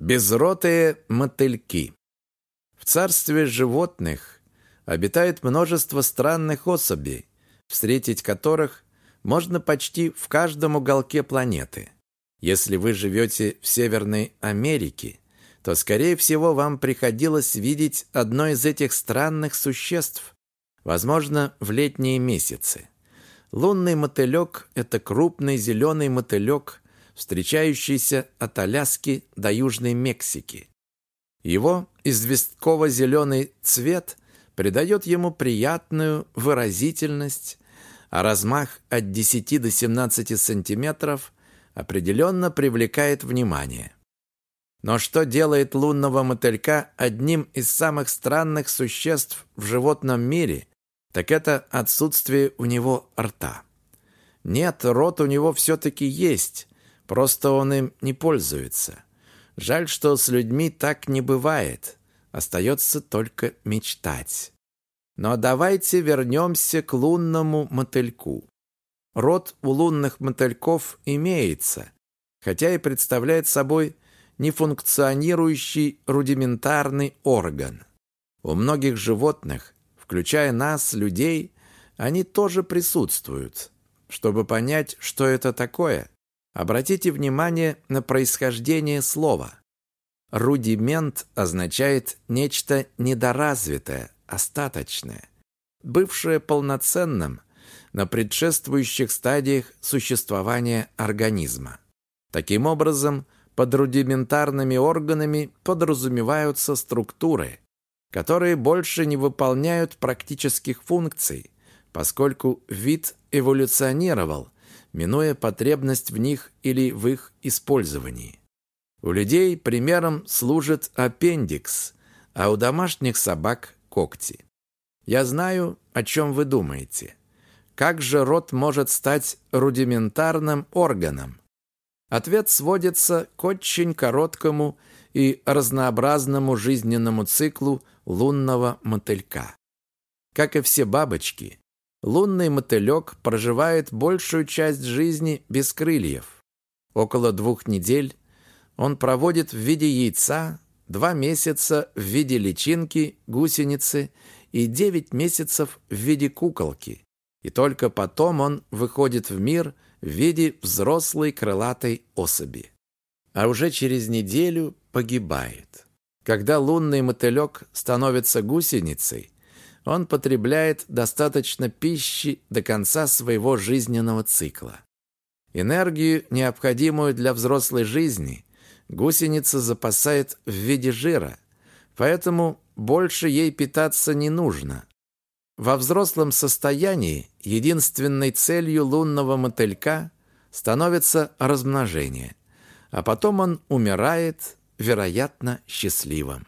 Безротые мотыльки. В царстве животных обитает множество странных особей, встретить которых можно почти в каждом уголке планеты. Если вы живете в Северной Америке, то, скорее всего, вам приходилось видеть одно из этих странных существ, возможно, в летние месяцы. Лунный мотылек – это крупный зеленый мотылек, встречающийся от Аляски до Южной Мексики. Его известково-зеленый цвет придает ему приятную выразительность, а размах от 10 до 17 сантиметров определенно привлекает внимание. Но что делает лунного мотылька одним из самых странных существ в животном мире, так это отсутствие у него рта. Нет, рот у него все-таки есть, просто он им не пользуется. Жаль, что с людьми так не бывает. Остается только мечтать. Но давайте вернемся к лунному мотыльку. Рот у лунных мотыльков имеется, хотя и представляет собой нефункционирующий рудиментарный орган. У многих животных, включая нас, людей, они тоже присутствуют. Чтобы понять, что это такое, обратите внимание на происхождение слова. Рудимент означает нечто недоразвитое, остаточное, бывшее полноценным на предшествующих стадиях существования организма. Таким образом, под рудиментарными органами подразумеваются структуры, которые больше не выполняют практических функций, поскольку вид эволюционировал, минуя потребность в них или в их использовании. У людей примером служит аппендикс, а у домашних собак – когти. Я знаю, о чем вы думаете. Как же рот может стать рудиментарным органом? Ответ сводится к очень короткому и разнообразному жизненному циклу лунного мотылька. Как и все бабочки, лунный мотылек проживает большую часть жизни без крыльев. Около двух недель он проводит в виде яйца, два месяца в виде личинки, гусеницы и девять месяцев в виде куколки. И только потом он выходит в мир – в виде взрослой крылатой особи. А уже через неделю погибает. Когда лунный мотылек становится гусеницей, он потребляет достаточно пищи до конца своего жизненного цикла. Энергию, необходимую для взрослой жизни, гусеница запасает в виде жира, поэтому больше ей питаться не нужно, во взрослом состоянии единственной целью лунного мотылька становится размножение, а потом он умирает, вероятно, счастливым.